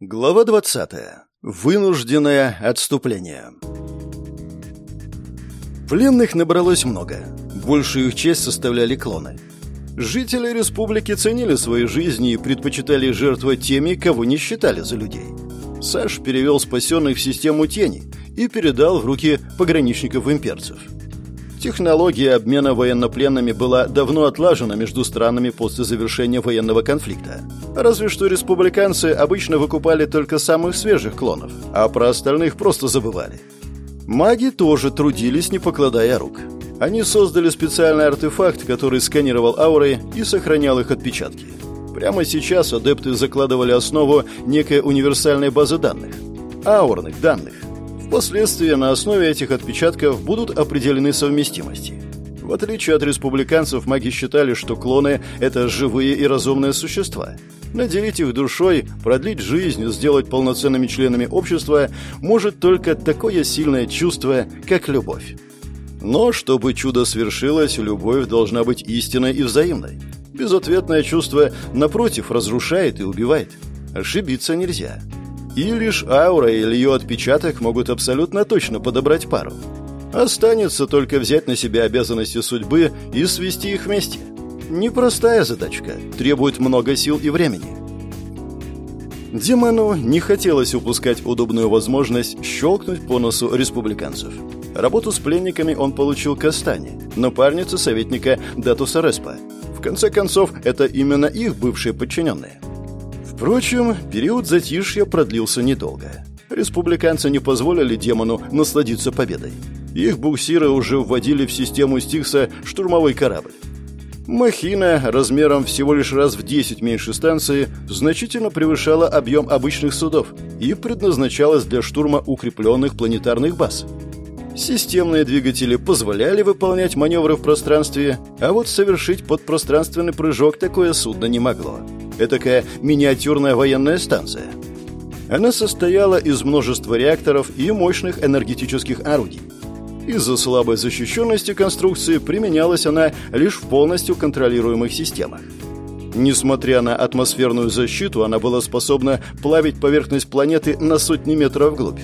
Глава 20. Вынужденное отступление. Пленных набралось много. Большую их часть составляли клоны. Жители республики ценили свои жизни и предпочитали жертвовать теми, кого не считали за людей. Саш перевел спасенных в систему тени и передал в руки пограничников-имперцев – Технология обмена военнопленными была давно отлажена между странами после завершения военного конфликта. Разве что республиканцы обычно выкупали только самых свежих клонов, а про остальных просто забывали. Маги тоже трудились, не покладая рук. Они создали специальный артефакт, который сканировал ауры и сохранял их отпечатки. Прямо сейчас адепты закладывали основу некой универсальной базы данных. Аурных данных Впоследствии на основе этих отпечатков будут определены совместимости. В отличие от республиканцев, маги считали, что клоны – это живые и разумные существа. Наделить их душой, продлить жизнь, сделать полноценными членами общества может только такое сильное чувство, как любовь. Но чтобы чудо свершилось, любовь должна быть истинной и взаимной. Безответное чувство, напротив, разрушает и убивает. Ошибиться нельзя. И лишь аура или ее отпечаток могут абсолютно точно подобрать пару. Останется только взять на себя обязанности судьбы и свести их вместе. Непростая задачка, требует много сил и времени. Демону не хотелось упускать удобную возможность щелкнуть по носу республиканцев. Работу с пленниками он получил Кастане, напарницу советника Датуса Респа. В конце концов, это именно их бывшие подчиненные. Впрочем, период затишья продлился недолго. Республиканцы не позволили демону насладиться победой. Их буксиры уже вводили в систему Стикса штурмовой корабль. Махина размером всего лишь раз в 10 меньше станции значительно превышала объем обычных судов и предназначалась для штурма укрепленных планетарных баз. Системные двигатели позволяли выполнять маневры в пространстве, а вот совершить подпространственный прыжок такое судно не могло. Этакая миниатюрная военная станция. Она состояла из множества реакторов и мощных энергетических орудий. Из-за слабой защищенности конструкции применялась она лишь в полностью контролируемых системах. Несмотря на атмосферную защиту, она была способна плавить поверхность планеты на сотни метров вглубь.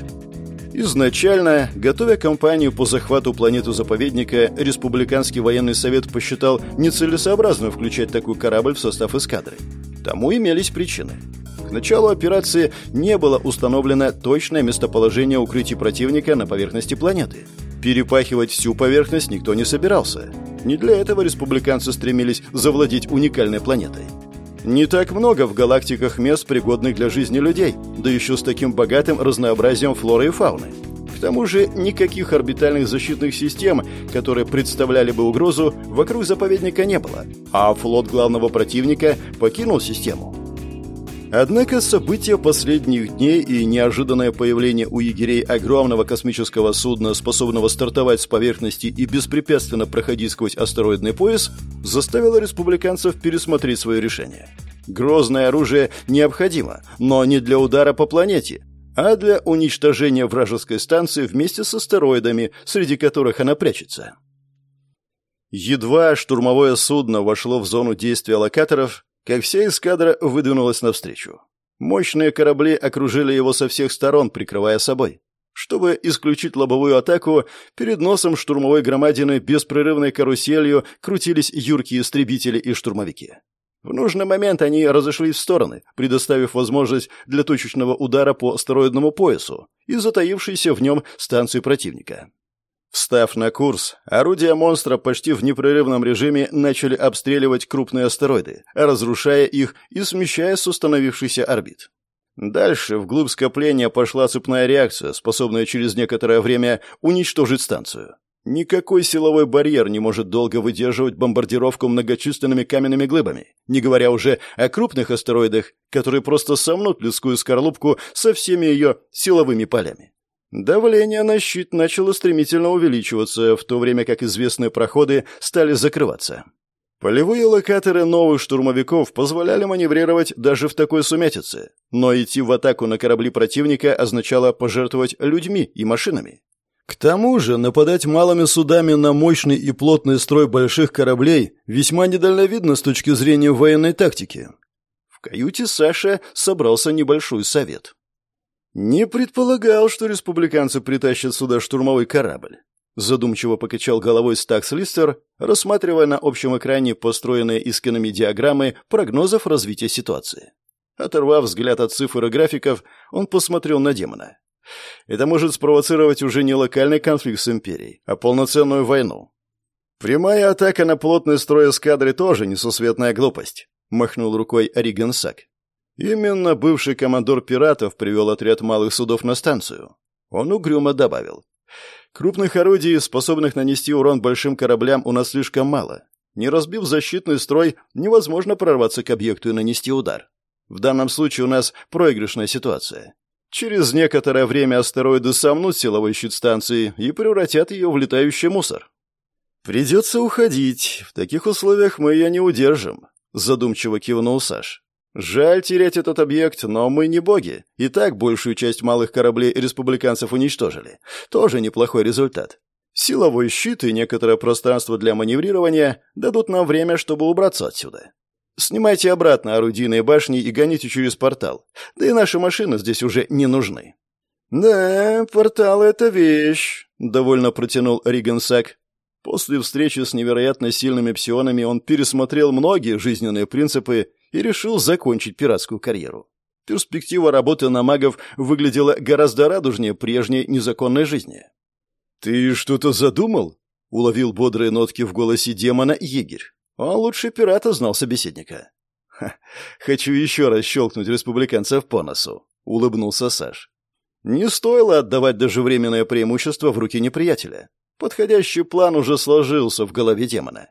Изначально, готовя кампанию по захвату планету-заповедника, Республиканский военный совет посчитал нецелесообразным включать такой корабль в состав эскадры. Тому имелись причины. К началу операции не было установлено точное местоположение укрытий противника на поверхности планеты. Перепахивать всю поверхность никто не собирался. Не для этого республиканцы стремились завладеть уникальной планетой. Не так много в галактиках мест, пригодных для жизни людей, да еще с таким богатым разнообразием флоры и фауны. Тому же никаких орбитальных защитных систем, которые представляли бы угрозу, вокруг заповедника не было, а флот главного противника покинул систему. Однако события последних дней и неожиданное появление у егерей огромного космического судна, способного стартовать с поверхности и беспрепятственно проходить сквозь астероидный пояс, заставило республиканцев пересмотреть свое решение. Грозное оружие необходимо, но не для удара по планете, а для уничтожения вражеской станции вместе с астероидами, среди которых она прячется. Едва штурмовое судно вошло в зону действия локаторов, как вся эскадра выдвинулась навстречу. Мощные корабли окружили его со всех сторон, прикрывая собой. Чтобы исключить лобовую атаку, перед носом штурмовой громадины беспрерывной каруселью крутились юркие истребители и штурмовики. В нужный момент они разошлись в стороны, предоставив возможность для точечного удара по астероидному поясу и затаившейся в нем станции противника. Встав на курс, орудия монстра почти в непрерывном режиме начали обстреливать крупные астероиды, разрушая их и смещая с установившихся орбит. Дальше вглубь скопления пошла цепная реакция, способная через некоторое время уничтожить станцию. Никакой силовой барьер не может долго выдерживать бомбардировку многочисленными каменными глыбами, не говоря уже о крупных астероидах, которые просто сомнут людскую скорлупку со всеми ее силовыми полями. Давление на щит начало стремительно увеличиваться, в то время как известные проходы стали закрываться. Полевые локаторы новых штурмовиков позволяли маневрировать даже в такой сумятице, но идти в атаку на корабли противника означало пожертвовать людьми и машинами. К тому же нападать малыми судами на мощный и плотный строй больших кораблей весьма недальновидно с точки зрения военной тактики каюте Саша собрался небольшой совет. «Не предполагал, что республиканцы притащат сюда штурмовой корабль», задумчиво покачал головой Стакс Листер, рассматривая на общем экране построенные искинами диаграммы прогнозов развития ситуации. Оторвав взгляд от цифр и графиков, он посмотрел на демона. Это может спровоцировать уже не локальный конфликт с Империей, а полноценную войну. Прямая атака на плотный строй эскадры тоже несусветная глупость, махнул рукой Ориган Сак. Именно бывший командор пиратов привел отряд малых судов на станцию. Он угрюмо добавил. Крупных орудий, способных нанести урон большим кораблям, у нас слишком мало. Не разбив защитный строй, невозможно прорваться к объекту и нанести удар. В данном случае у нас проигрышная ситуация. Через некоторое время астероиды сомнут силовой щит станции и превратят ее в летающий мусор. «Придется уходить. В таких условиях мы ее не удержим», — задумчиво кивнул Саш. «Жаль терять этот объект, но мы не боги. И так большую часть малых кораблей республиканцев уничтожили. Тоже неплохой результат. Силовой щит и некоторое пространство для маневрирования дадут нам время, чтобы убраться отсюда. Снимайте обратно орудийные башни и гоните через портал. Да и наши машины здесь уже не нужны». «Да, портал — это вещь», — довольно протянул Ригансак. После встречи с невероятно сильными псионами он пересмотрел многие жизненные принципы и решил закончить пиратскую карьеру. Перспектива работы на магов выглядела гораздо радужнее прежней незаконной жизни. «Ты что-то задумал?» — уловил бодрые нотки в голосе демона егерь. Он лучше пирата знал собеседника. Ха, «Хочу еще раз щелкнуть республиканцев по носу», — улыбнулся Саш. «Не стоило отдавать даже временное преимущество в руки неприятеля. Подходящий план уже сложился в голове демона.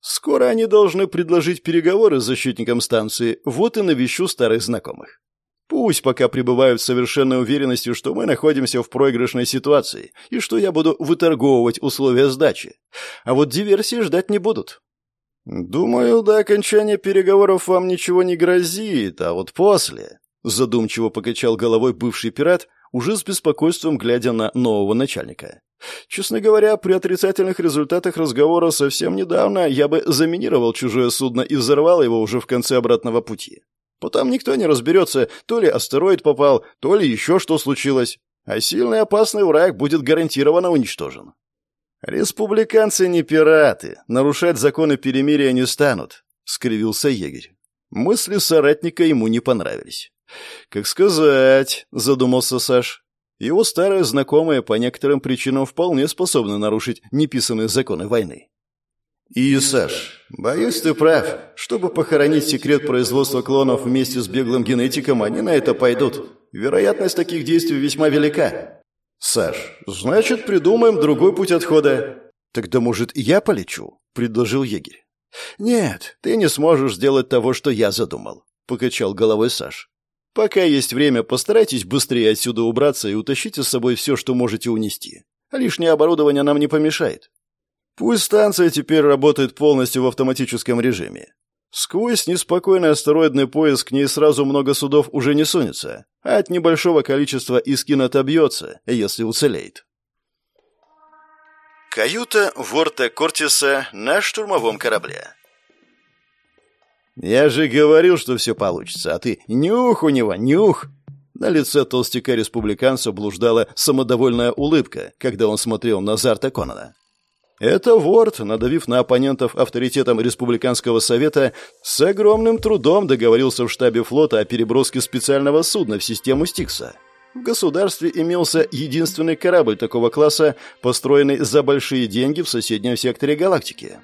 Скоро они должны предложить переговоры с защитником станции, вот и навещу старых знакомых. Пусть пока пребывают в совершенной уверенности, что мы находимся в проигрышной ситуации и что я буду выторговывать условия сдачи. А вот диверсии ждать не будут. «Думаю, до окончания переговоров вам ничего не грозит, а вот после...» Задумчиво покачал головой бывший пират, уже с беспокойством глядя на нового начальника. «Честно говоря, при отрицательных результатах разговора совсем недавно я бы заминировал чужое судно и взорвал его уже в конце обратного пути. Потом никто не разберется, то ли астероид попал, то ли еще что случилось, а сильный опасный враг будет гарантированно уничтожен. «Республиканцы не пираты, нарушать законы перемирия не станут», — скривился егерь. Мысли соратника ему не понравились. «Как сказать», — задумался Саш. «Его старые знакомые по некоторым причинам вполне способны нарушить неписанные законы войны». «И, Саш, боюсь, ты прав. Чтобы похоронить секрет производства клонов вместе с беглым генетиком, они на это пойдут. Вероятность таких действий весьма велика. «Саш, значит, придумаем другой путь отхода». «Тогда, может, я полечу?» — предложил егерь. «Нет, ты не сможешь сделать того, что я задумал», — покачал головой Саш. «Пока есть время, постарайтесь быстрее отсюда убраться и утащите с собой все, что можете унести. Лишнее оборудование нам не помешает. Пусть станция теперь работает полностью в автоматическом режиме. Сквозь неспокойный астероидный пояс к ней сразу много судов уже не сунется, а от небольшого количества Искин отобьется, если уцелеет. Каюта Ворта Кортиса на штурмовом корабле. «Я же говорил, что все получится, а ты нюх у него, нюх!» На лице толстяка-республиканца блуждала самодовольная улыбка, когда он смотрел на Зарта Конана. Это Ворд, надавив на оппонентов авторитетом Республиканского совета, с огромным трудом договорился в штабе флота о переброске специального судна в систему Стикса. В государстве имелся единственный корабль такого класса, построенный за большие деньги в соседнем секторе галактики.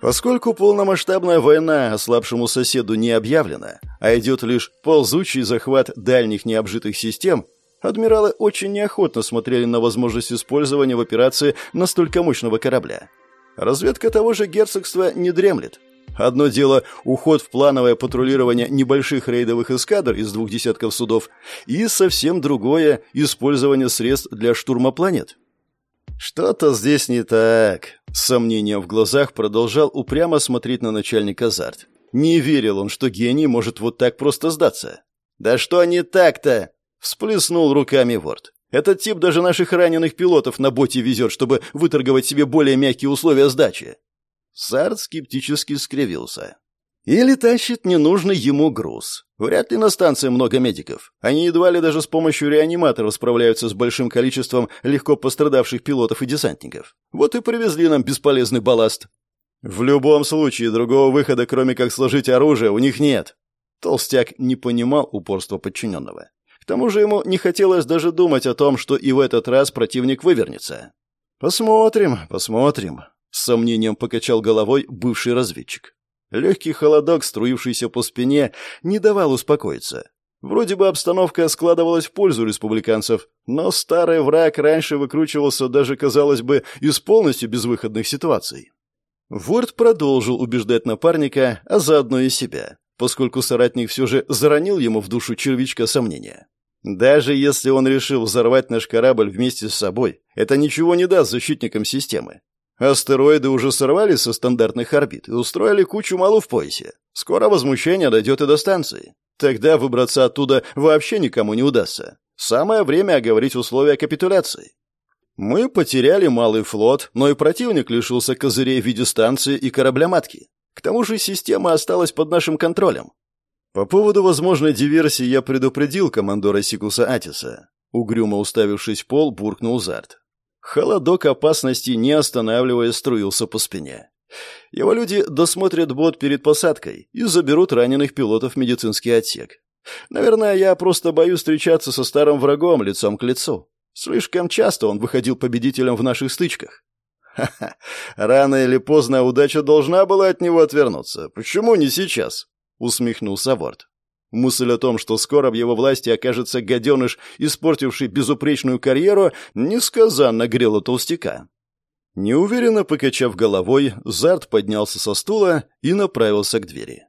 Поскольку полномасштабная война ослабшему соседу не объявлена, а идет лишь ползучий захват дальних необжитых систем, Адмиралы очень неохотно смотрели на возможность использования в операции настолько мощного корабля. Разведка того же герцогства не дремлет. Одно дело – уход в плановое патрулирование небольших рейдовых эскадр из двух десятков судов, и совсем другое – использование средств для штурма планет. «Что-то здесь не так», – с сомнением в глазах продолжал упрямо смотреть на начальника Зарт. Не верил он, что гений может вот так просто сдаться. «Да что не так-то?» Всплеснул руками Ворд. Этот тип даже наших раненых пилотов на боте везет, чтобы выторговать себе более мягкие условия сдачи. Сарт скептически скривился. Или тащит ненужный ему груз. Вряд ли на станции много медиков. Они едва ли даже с помощью реаниматоров справляются с большим количеством легко пострадавших пилотов и десантников. Вот и привезли нам бесполезный балласт. В любом случае, другого выхода, кроме как сложить оружие, у них нет. Толстяк не понимал упорства подчиненного. Тому же ему не хотелось даже думать о том, что и в этот раз противник вывернется. «Посмотрим, посмотрим», — с сомнением покачал головой бывший разведчик. Легкий холодок, струившийся по спине, не давал успокоиться. Вроде бы обстановка складывалась в пользу республиканцев, но старый враг раньше выкручивался даже, казалось бы, из полностью безвыходных ситуаций. Ворд продолжил убеждать напарника, а заодно и себя, поскольку соратник все же заронил ему в душу червячка сомнения. Даже если он решил взорвать наш корабль вместе с собой, это ничего не даст защитникам системы. Астероиды уже сорвали со стандартных орбит и устроили кучу малу в поясе. Скоро возмущение дойдет и до станции. Тогда выбраться оттуда вообще никому не удастся. Самое время оговорить условия капитуляции. Мы потеряли малый флот, но и противник лишился козырей в виде станции и корабля-матки. К тому же система осталась под нашим контролем. По поводу возможной диверсии я предупредил командора Сикуса Атиса. Угрюмо уставившись в пол, буркнул Зарт. Холодок опасности, не останавливаясь, струился по спине. Его люди досмотрят бот перед посадкой и заберут раненых пилотов в медицинский отсек. Наверное, я просто боюсь встречаться со старым врагом лицом к лицу. Слишком часто он выходил победителем в наших стычках. Ха-ха, рано или поздно удача должна была от него отвернуться. Почему не сейчас? Усмехнулся Ворд. Мысль о том, что скоро в его власти окажется гаденыш, испортивший безупречную карьеру, несказанно грела толстяка. Неуверенно покачав головой, Зарт поднялся со стула и направился к двери.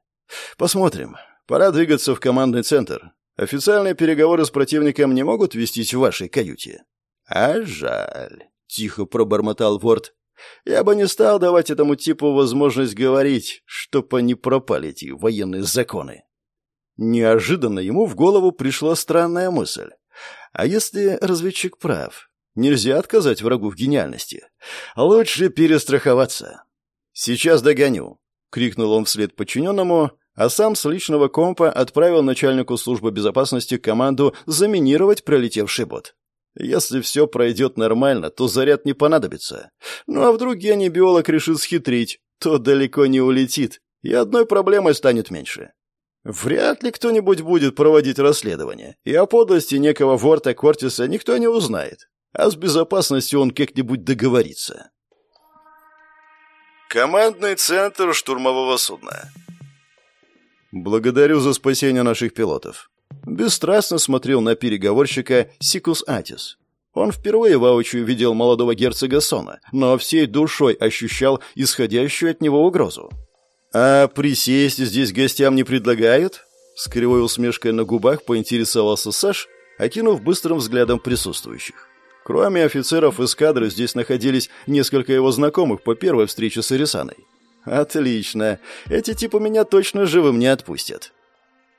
«Посмотрим. Пора двигаться в командный центр. Официальные переговоры с противником не могут вестись в вашей каюте». «А жаль», — тихо пробормотал Ворд. Я бы не стал давать этому типу возможность говорить, чтоб они пропали, эти военные законы. Неожиданно ему в голову пришла странная мысль. А если разведчик прав? Нельзя отказать врагу в гениальности. Лучше перестраховаться. «Сейчас догоню», — крикнул он вслед подчиненному, а сам с личного компа отправил начальнику службы безопасности команду заминировать пролетевший бот. Если все пройдет нормально, то заряд не понадобится. Ну а вдруг гений-биолог решит схитрить, то далеко не улетит, и одной проблемой станет меньше. Вряд ли кто-нибудь будет проводить расследование, и о подлости некого Ворта Кортиса никто не узнает, а с безопасностью он как-нибудь договорится. Командный центр штурмового судна. Благодарю за спасение наших пилотов. Бесстрастно смотрел на переговорщика Сикус Атис. Он впервые воочию видел молодого герцога Сона, но всей душой ощущал исходящую от него угрозу. «А присесть здесь гостям не предлагают?» С кривой усмешкой на губах поинтересовался Саш, окинув быстрым взглядом присутствующих. Кроме офицеров эскадры здесь находились несколько его знакомых по первой встрече с Ирисаной. «Отлично. Эти типы меня точно живым не отпустят».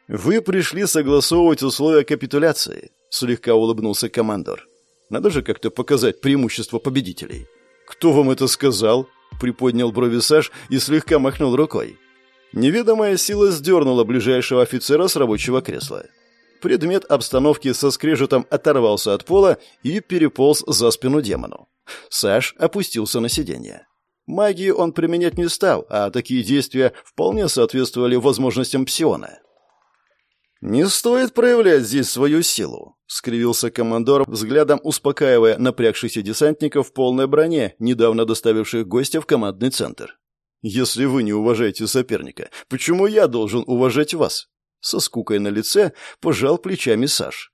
«Вы пришли согласовывать условия капитуляции», — слегка улыбнулся командор. «Надо же как-то показать преимущество победителей». «Кто вам это сказал?» — приподнял брови Саш и слегка махнул рукой. Неведомая сила сдернула ближайшего офицера с рабочего кресла. Предмет обстановки со скрежетом оторвался от пола и переполз за спину демону. Саш опустился на сиденье. Магии он применять не стал, а такие действия вполне соответствовали возможностям псиона. «Не стоит проявлять здесь свою силу», — скривился командор, взглядом успокаивая напрягшихся десантников в полной броне, недавно доставивших гостя в командный центр. «Если вы не уважаете соперника, почему я должен уважать вас?» Со скукой на лице пожал плечами Саш.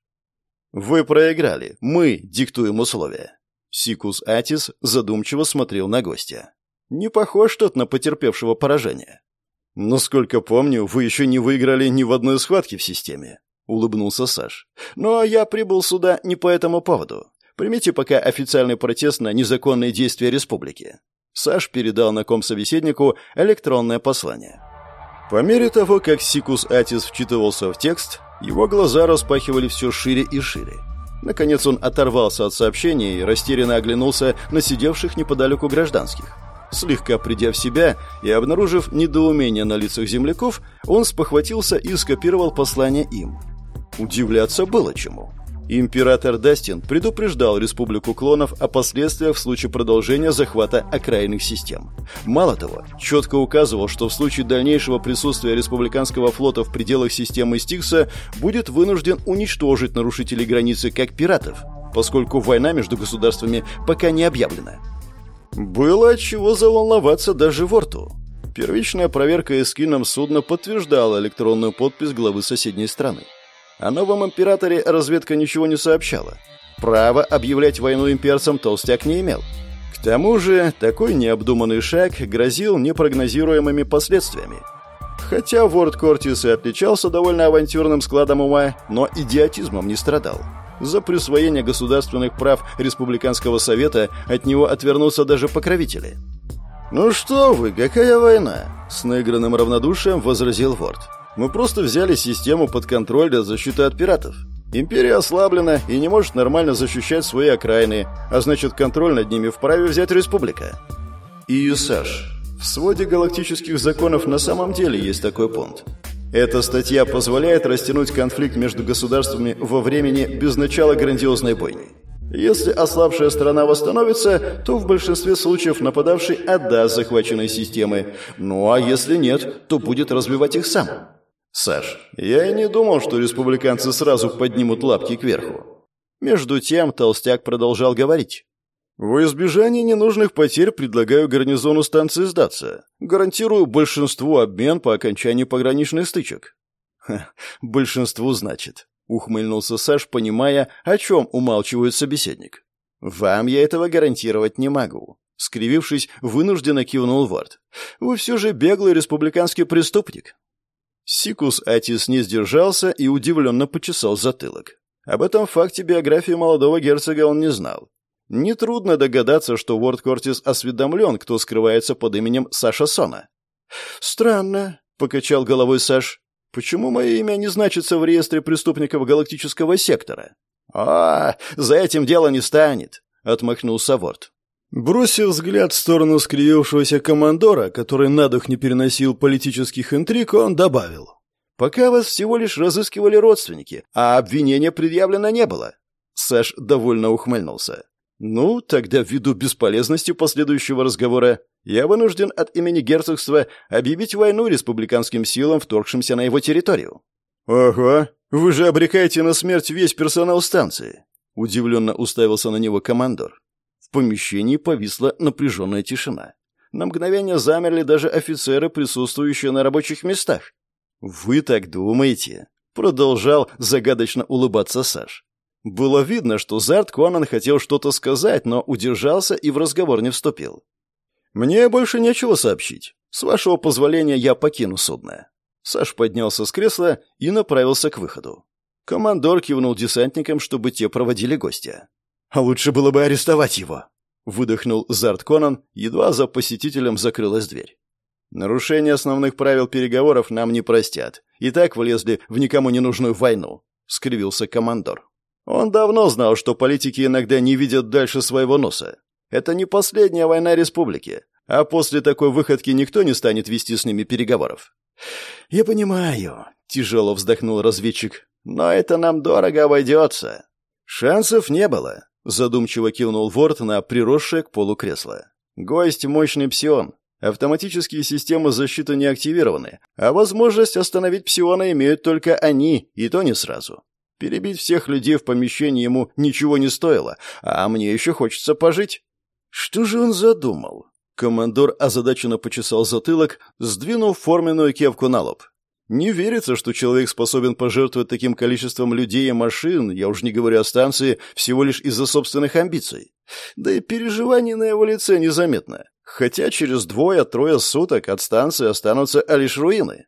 «Вы проиграли. Мы диктуем условия». Сикус Атис задумчиво смотрел на гостя. «Не похож тот на потерпевшего поражение». «Насколько помню, вы еще не выиграли ни в одной схватке в системе», — улыбнулся Саш. «Но я прибыл сюда не по этому поводу. Примите пока официальный протест на незаконные действия республики». Саш передал на ком собеседнику электронное послание. По мере того, как Сикус Атис вчитывался в текст, его глаза распахивали все шире и шире. Наконец он оторвался от сообщения и растерянно оглянулся на сидевших неподалеку гражданских. Слегка придя в себя и обнаружив недоумение на лицах земляков, он спохватился и скопировал послание им. Удивляться было чему. Император Дастин предупреждал Республику Клонов о последствиях в случае продолжения захвата окраинных систем. Мало того, четко указывал, что в случае дальнейшего присутствия республиканского флота в пределах системы Стикса будет вынужден уничтожить нарушителей границы как пиратов, поскольку война между государствами пока не объявлена. Было от чего заволноваться даже Ворту. Первичная проверка эскином судна подтверждала электронную подпись главы соседней страны. О новом императоре разведка ничего не сообщала. Право объявлять войну имперцам Толстяк не имел. К тому же, такой необдуманный шаг грозил непрогнозируемыми последствиями. Хотя Ворд Кортис и отличался довольно авантюрным складом ума, но идиотизмом не страдал. За присвоение государственных прав Республиканского совета от него отвернутся даже покровители. «Ну что вы, какая война?» — с наигранным равнодушием возразил Ворд. «Мы просто взяли систему под контроль для защиты от пиратов. Империя ослаблена и не может нормально защищать свои окраины, а значит, контроль над ними вправе взять республика». И, в своде галактических законов на самом деле есть такой пункт. Эта статья позволяет растянуть конфликт между государствами во времени без начала грандиозной бойни. Если ослабшая страна восстановится, то в большинстве случаев нападавший отдаст захваченные системы. Ну а если нет, то будет развивать их сам. Саш, я и не думал, что республиканцы сразу поднимут лапки кверху. Между тем толстяк продолжал говорить. В избежание ненужных потерь предлагаю гарнизону станции сдаться. Гарантирую большинству обмен по окончании пограничных стычек. Ха, большинству, значит. Ухмыльнулся Саш, понимая, о чем умалчивает собеседник. Вам я этого гарантировать не могу. Скривившись, вынужденно кивнул Вард. Вы все же беглый республиканский преступник. Сикус Атис не сдержался и удивленно почесал затылок. Об этом факте биографии молодого герцога он не знал. Нетрудно догадаться, что Уорд Кортис осведомлен, кто скрывается под именем Саша Сона. «Странно», — покачал головой Саш. «Почему мое имя не значится в реестре преступников галактического сектора?» «А, за этим дело не станет», — отмахнулся Ворд. Бросив взгляд в сторону скривившегося командора, который на дух не переносил политических интриг, он добавил. «Пока вас всего лишь разыскивали родственники, а обвинения предъявлено не было». Саш довольно ухмыльнулся. «Ну, тогда ввиду бесполезности последующего разговора я вынужден от имени герцогства объявить войну республиканским силам, вторгшимся на его территорию». «Ого, вы же обрекаете на смерть весь персонал станции», — удивленно уставился на него командор. В помещении повисла напряженная тишина. На мгновение замерли даже офицеры, присутствующие на рабочих местах. «Вы так думаете?» — продолжал загадочно улыбаться Саш. Было видно, что Зарт Конан хотел что-то сказать, но удержался и в разговор не вступил. «Мне больше нечего сообщить. С вашего позволения я покину судно». Саш поднялся с кресла и направился к выходу. Командор кивнул десантникам, чтобы те проводили гостя. «А лучше было бы арестовать его», — выдохнул Зарт Конан, едва за посетителем закрылась дверь. «Нарушение основных правил переговоров нам не простят. И так влезли в никому не нужную войну», — скривился командор. Он давно знал, что политики иногда не видят дальше своего носа. Это не последняя война республики, а после такой выходки никто не станет вести с ними переговоров. «Я понимаю», — тяжело вздохнул разведчик, — «но это нам дорого обойдется». «Шансов не было», — задумчиво кивнул Ворд на приросшее к полу кресло. «Гость — мощный псион. Автоматические системы защиты не активированы, а возможность остановить псиона имеют только они, и то не сразу. Перебить всех людей в помещении ему ничего не стоило, а мне еще хочется пожить. Что же он задумал? Командор озадаченно почесал затылок, сдвинув форменную кепку на лоб. Не верится, что человек способен пожертвовать таким количеством людей и машин, я уж не говорю о станции, всего лишь из-за собственных амбиций. Да и переживаний на его лице незаметно. Хотя через двое-трое суток от станции останутся лишь руины.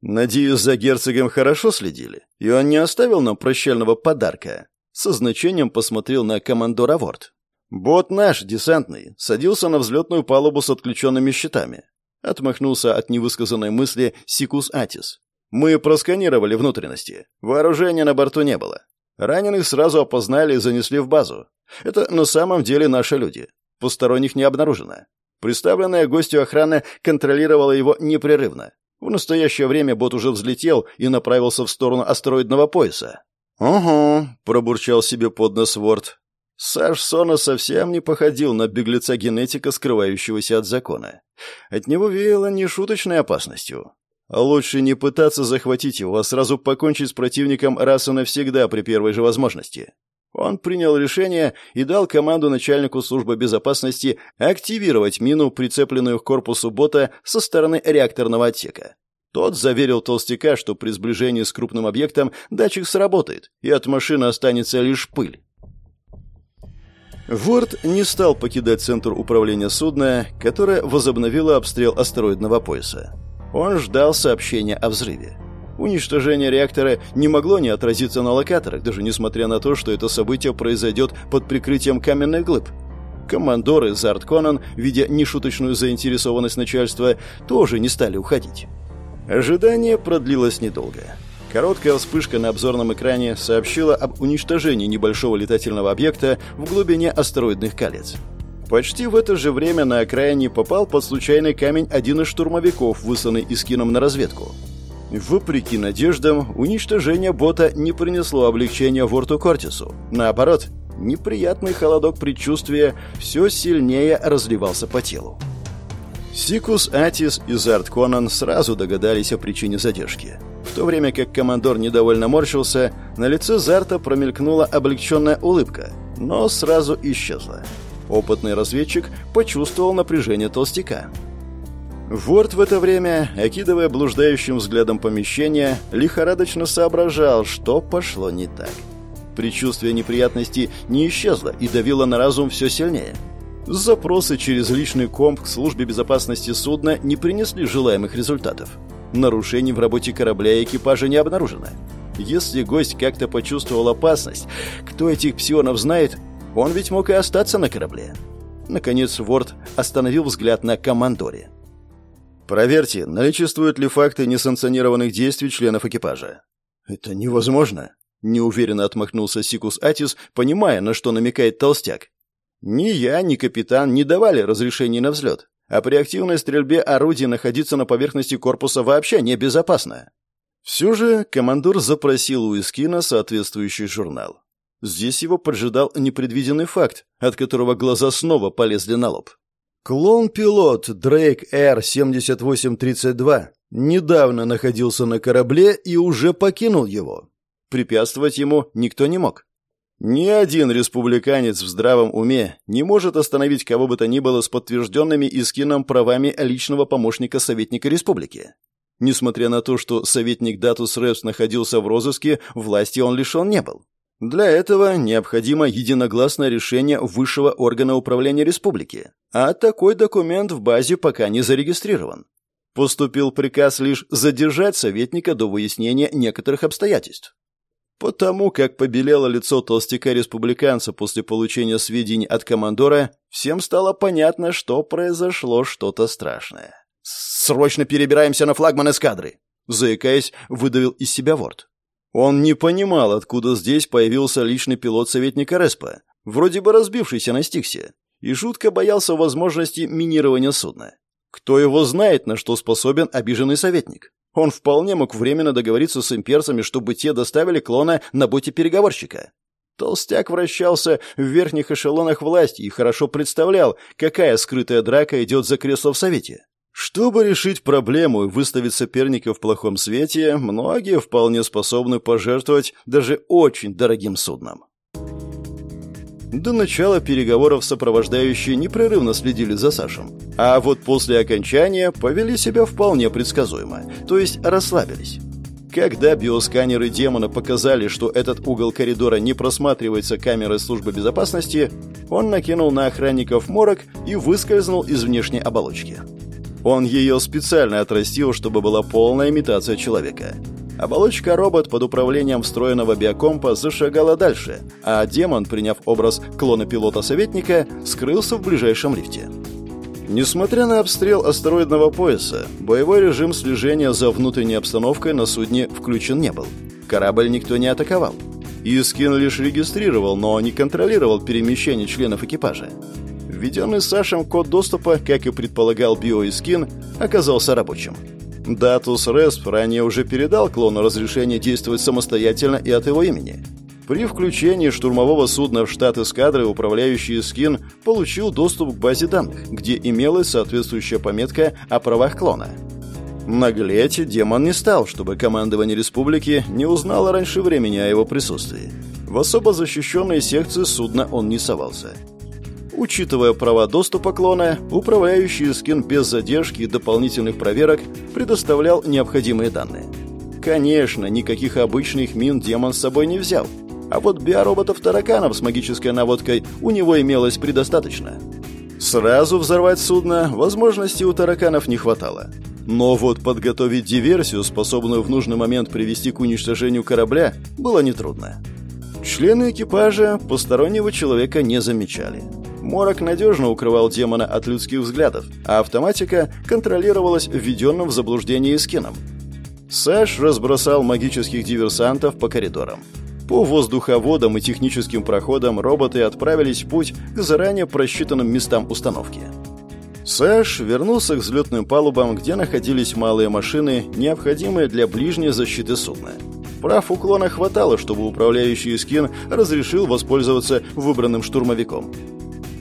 «Надеюсь, за герцогом хорошо следили, и он не оставил нам прощального подарка». Со значением посмотрел на командора Ворд. «Бот наш, десантный, садился на взлетную палубу с отключенными щитами». Отмахнулся от невысказанной мысли Сикус Атис. «Мы просканировали внутренности. Вооружения на борту не было. Раненых сразу опознали и занесли в базу. Это на самом деле наши люди. Посторонних не обнаружено. Представленная гостю охрана контролировала его непрерывно. В настоящее время бот уже взлетел и направился в сторону астероидного пояса. «Угу», — пробурчал себе под нос Ворд. Саш Сона совсем не походил на беглеца-генетика, скрывающегося от закона. От него веяло нешуточной опасностью. А лучше не пытаться захватить его, а сразу покончить с противником раз и навсегда при первой же возможности. Он принял решение и дал команду начальнику службы безопасности активировать мину, прицепленную к корпусу бота со стороны реакторного отсека. Тот заверил толстяка, что при сближении с крупным объектом датчик сработает, и от машины останется лишь пыль. Ворд не стал покидать центр управления судна, которое возобновило обстрел астероидного пояса. Он ждал сообщения о взрыве. Уничтожение реактора не могло не отразиться на локаторах, даже несмотря на то, что это событие произойдет под прикрытием каменных глыб. Командоры Зарт Конан, видя нешуточную заинтересованность начальства, тоже не стали уходить. Ожидание продлилось недолго. Короткая вспышка на обзорном экране сообщила об уничтожении небольшого летательного объекта в глубине астероидных колец. Почти в это же время на окраине попал под случайный камень один из штурмовиков, высланный Искином на разведку. Вопреки надеждам, уничтожение бота не принесло облегчения Ворту Кортису. Наоборот, неприятный холодок предчувствия все сильнее разливался по телу. Сикус Атис и Зарт Конан сразу догадались о причине задержки. В то время как командор недовольно морщился, на лице Зарта промелькнула облегченная улыбка, но сразу исчезла. Опытный разведчик почувствовал напряжение толстяка. Ворд в это время, окидывая блуждающим взглядом помещение, лихорадочно соображал, что пошло не так. Предчувствие неприятностей не исчезло и давило на разум все сильнее. Запросы через личный комп к службе безопасности судна не принесли желаемых результатов. Нарушений в работе корабля и экипажа не обнаружено. Если гость как-то почувствовал опасность, кто этих псионов знает, он ведь мог и остаться на корабле. Наконец Ворд остановил взгляд на командоре. Проверьте, наличествуют ли факты несанкционированных действий членов экипажа. Это невозможно, неуверенно отмахнулся Сикус Атис, понимая, на что намекает толстяк. Ни я, ни капитан не давали разрешения на взлет, а при активной стрельбе орудий находиться на поверхности корпуса вообще небезопасно. Все же командор запросил у Искина соответствующий журнал. Здесь его поджидал непредвиденный факт, от которого глаза снова полезли на лоб. Клон-пилот Дрейк Р-7832 недавно находился на корабле и уже покинул его. Препятствовать ему никто не мог. Ни один республиканец в здравом уме не может остановить кого бы то ни было с подтвержденными Искином правами личного помощника советника республики. Несмотря на то, что советник Датус Репс находился в розыске, власти он лишен не был. Для этого необходимо единогласное решение высшего органа управления республики, а такой документ в базе пока не зарегистрирован. Поступил приказ лишь задержать советника до выяснения некоторых обстоятельств. Потому как побелело лицо толстяка-республиканца после получения сведений от командора, всем стало понятно, что произошло что-то страшное. «Срочно перебираемся на флагман эскадры!» Заикаясь, выдавил из себя Ворд. Он не понимал, откуда здесь появился личный пилот советника Респа, вроде бы разбившийся на Стиксе, и жутко боялся возможности минирования судна. Кто его знает, на что способен обиженный советник? Он вполне мог временно договориться с имперцами, чтобы те доставили клона на боте переговорщика. Толстяк вращался в верхних эшелонах власти и хорошо представлял, какая скрытая драка идет за кресло в Совете. Чтобы решить проблему и выставить соперника в плохом свете, многие вполне способны пожертвовать даже очень дорогим судном. До начала переговоров сопровождающие непрерывно следили за Сашем. А вот после окончания повели себя вполне предсказуемо, то есть расслабились. Когда биосканеры демона показали, что этот угол коридора не просматривается камерой службы безопасности, он накинул на охранников морок и выскользнул из внешней оболочки. Он ее специально отрастил, чтобы была полная имитация человека. Оболочка робот под управлением встроенного биокомпа зашагала дальше, а демон, приняв образ клона-пилота-советника, скрылся в ближайшем лифте. Несмотря на обстрел астероидного пояса, боевой режим слежения за внутренней обстановкой на судне включен не был. Корабль никто не атаковал. Искин лишь регистрировал, но не контролировал перемещение членов экипажа. Введенный Сашем код доступа, как и предполагал Биоискин, оказался рабочим. Датус Респ ранее уже передал клону разрешение действовать самостоятельно и от его имени. При включении штурмового судна в штат эскадры управляющий Скин получил доступ к базе данных, где имелась соответствующая пометка о правах клона. Наглеть демон не стал, чтобы командование республики не узнало раньше времени о его присутствии. В особо защищенные секции судна он не совался. Учитывая права доступа клона, управляющий скин без задержки и дополнительных проверок предоставлял необходимые данные. Конечно, никаких обычных мин демон с собой не взял, а вот биороботов-тараканов с магической наводкой у него имелось предостаточно. Сразу взорвать судно возможности у тараканов не хватало. Но вот подготовить диверсию, способную в нужный момент привести к уничтожению корабля, было нетрудно. Члены экипажа постороннего человека не замечали. Морок надежно укрывал демона от людских взглядов, а автоматика контролировалась введенным в заблуждение скином. Сэш разбросал магических диверсантов по коридорам. По воздуховодам и техническим проходам роботы отправились в путь к заранее просчитанным местам установки. Сэш вернулся к взлетным палубам, где находились малые машины, необходимые для ближней защиты судна. Прав уклона хватало, чтобы управляющий скин разрешил воспользоваться выбранным штурмовиком.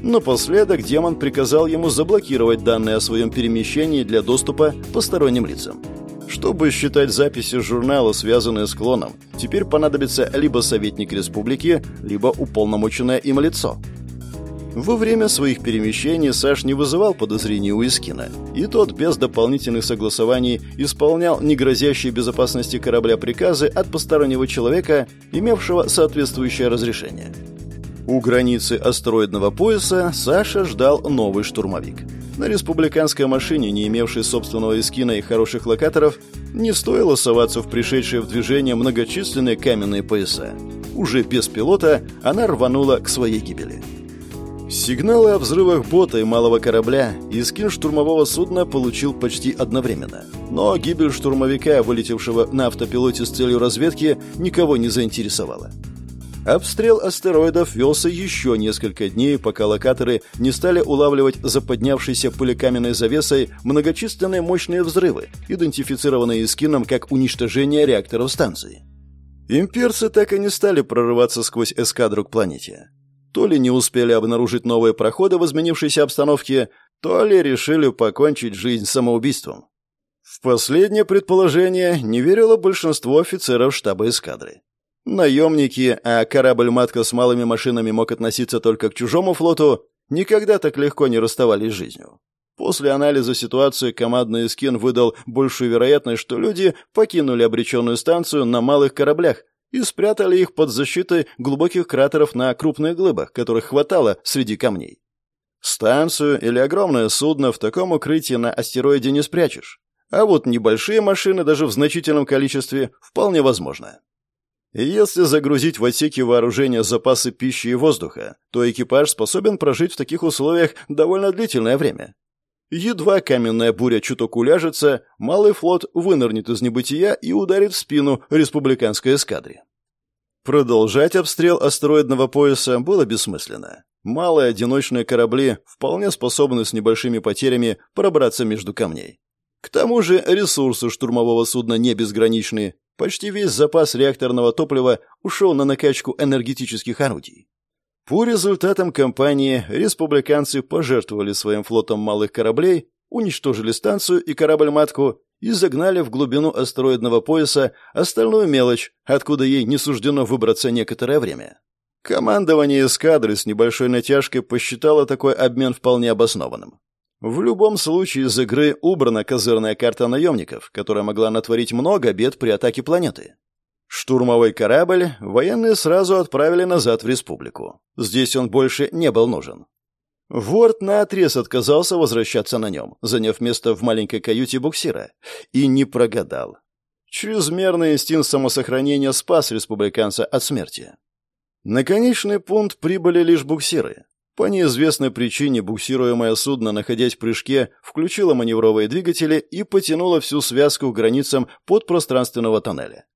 Напоследок демон приказал ему заблокировать данные о своем перемещении для доступа посторонним лицам. Чтобы считать записи журнала, связанные с клоном, теперь понадобится либо советник республики, либо уполномоченное им лицо. Во время своих перемещений Саш не вызывал подозрений у Искина, и тот без дополнительных согласований исполнял негрозящие безопасности корабля приказы от постороннего человека, имевшего соответствующее разрешение. У границы астероидного пояса Саша ждал новый штурмовик. На республиканской машине, не имевшей собственного эскина и хороших локаторов, не стоило соваться в пришедшие в движение многочисленные каменные пояса. Уже без пилота она рванула к своей гибели. Сигналы о взрывах бота и малого корабля Искин штурмового судна получил почти одновременно. Но гибель штурмовика, вылетевшего на автопилоте с целью разведки, никого не заинтересовала. Обстрел астероидов велся еще несколько дней, пока локаторы не стали улавливать за поднявшейся пылекаменной завесой многочисленные мощные взрывы, идентифицированные Искином как уничтожение реакторов станции. Имперцы так и не стали прорываться сквозь эскадру к планете. То ли не успели обнаружить новые проходы в изменившейся обстановке, то ли решили покончить жизнь самоубийством. В последнее предположение не верило большинство офицеров штаба эскадры. Наемники, а корабль-матка с малыми машинами мог относиться только к чужому флоту, никогда так легко не расставались с жизнью. После анализа ситуации командный скин выдал большую вероятность, что люди покинули обреченную станцию на малых кораблях и спрятали их под защитой глубоких кратеров на крупных глыбах, которых хватало среди камней. Станцию или огромное судно в таком укрытии на астероиде не спрячешь. А вот небольшие машины даже в значительном количестве вполне возможно. Если загрузить в отсеки вооружения запасы пищи и воздуха, то экипаж способен прожить в таких условиях довольно длительное время. Едва каменная буря чуток уляжется, малый флот вынырнет из небытия и ударит в спину республиканской эскадре. Продолжать обстрел астероидного пояса было бессмысленно. Малые одиночные корабли вполне способны с небольшими потерями пробраться между камней. К тому же ресурсы штурмового судна не безграничны, Почти весь запас реакторного топлива ушел на накачку энергетических орудий. По результатам кампании республиканцы пожертвовали своим флотом малых кораблей, уничтожили станцию и корабль-матку и загнали в глубину астероидного пояса остальную мелочь, откуда ей не суждено выбраться некоторое время. Командование эскадры с небольшой натяжкой посчитало такой обмен вполне обоснованным. В любом случае из игры убрана козырная карта наемников, которая могла натворить много бед при атаке планеты. Штурмовой корабль военные сразу отправили назад в республику. Здесь он больше не был нужен. Ворд наотрез отказался возвращаться на нем, заняв место в маленькой каюте буксира. И не прогадал. Чрезмерный инстинкт самосохранения спас республиканца от смерти. На конечный пункт прибыли лишь буксиры. По неизвестной причине буксируемое судно, находясь в прыжке, включило маневровые двигатели и потянуло всю связку к границам подпространственного тоннеля.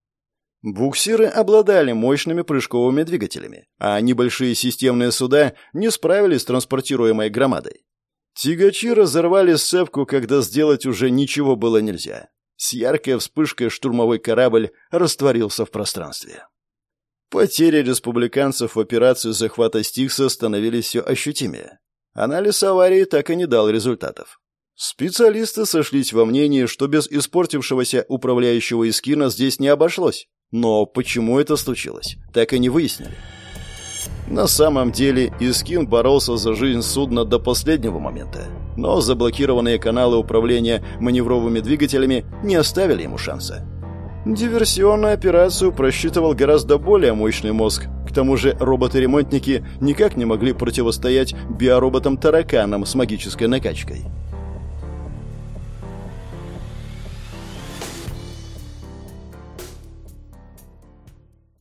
Буксиры обладали мощными прыжковыми двигателями, а небольшие системные суда не справились с транспортируемой громадой. Тягачи разорвали сцепку, когда сделать уже ничего было нельзя. С яркой вспышкой штурмовой корабль растворился в пространстве. Потери республиканцев в операции захвата Стикса становились все ощутимее. Анализ аварии так и не дал результатов. Специалисты сошлись во мнении, что без испортившегося управляющего Искина здесь не обошлось. Но почему это случилось, так и не выяснили. На самом деле Искин боролся за жизнь судна до последнего момента, но заблокированные каналы управления маневровыми двигателями не оставили ему шанса. Диверсионную операцию просчитывал гораздо более мощный мозг. К тому же роботы-ремонтники никак не могли противостоять биороботам-тараканам с магической накачкой.